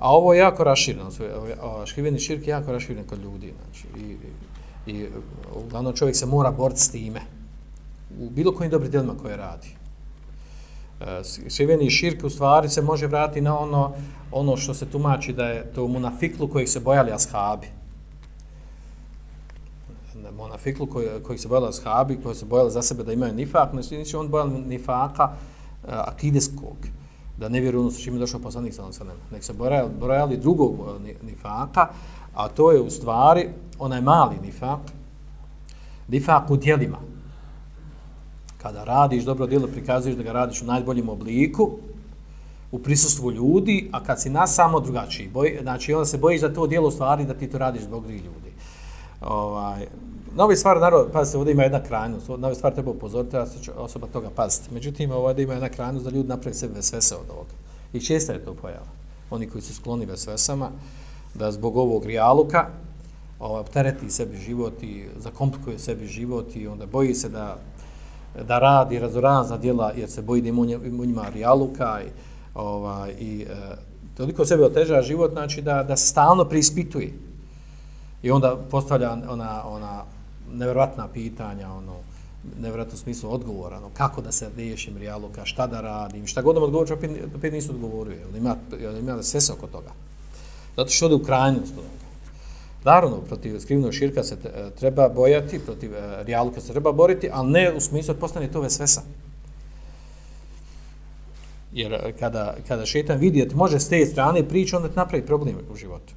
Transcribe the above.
A ovo je jako rašireno, škriveni širk je jako rašireno kod ljudi. Znači, i, I uglavnom čovjek se mora boriti s time. U bilo kojim dobrim djelima koje radi. E, škriveni širk u stvari se može vratiti na ono, ono što se tumači da je to munafiklu kojih se bojali ashabi. Munafiklu koji, koji se bojali ashabi, koji se bojali za sebe da imaju nifak, znači, znači on bojali nifaka uh, e, akideskog da ne vjeruju ono sa čim je došao poslanik sa onom Nek se brojali, brojali drugog eh, nifaka, a to je u stvari onaj mali nifak, nifak u dijelima. Kada radiš dobro djelo, prikazuješ da ga radiš u najboljem obliku, u prisustvu ljudi, a kad si nas samo drugačiji, boj, znači onda se bojiš za to djelo u stvari da ti to radiš zbog drugih ljudi. Ovaj, Novi stvar, naravno, pazite, ovdje ima jedna krajnost, novi stvar treba upozoriti, ja se osoba toga paziti. Međutim, ovdje ima jedna krajnost da ljudi napravi sebe vesvese od ovoga. I česta je to pojava. Oni koji su skloni vesvesama, da zbog ovog rijaluka ovaj, tereti sebi život i zakomplikuje sebi život i onda boji se da, da radi razorazna djela jer se boji da ima u njima rijaluka i, ovaj, i e, toliko sebe oteža život, znači da, da stalno preispituje. I onda postavlja ona, ona nevjerovatna pitanja, ono, nevjerojatno smislu odgovora, ono, kako da se riješim rijaluka, šta da radim, šta god da odgovor, opet, opet nisu odgovorio, jel ima, jel ima da sve se oko toga. Zato što ode u krajnost toga. Naravno, protiv skrivnog širka se e, treba bojati, protiv e, rijaluka se treba boriti, ali ne u smislu da postane to vesvesa. Jer e, kada, kada šetan vidi da može s te strane priča, onda ti napravi problem u životu.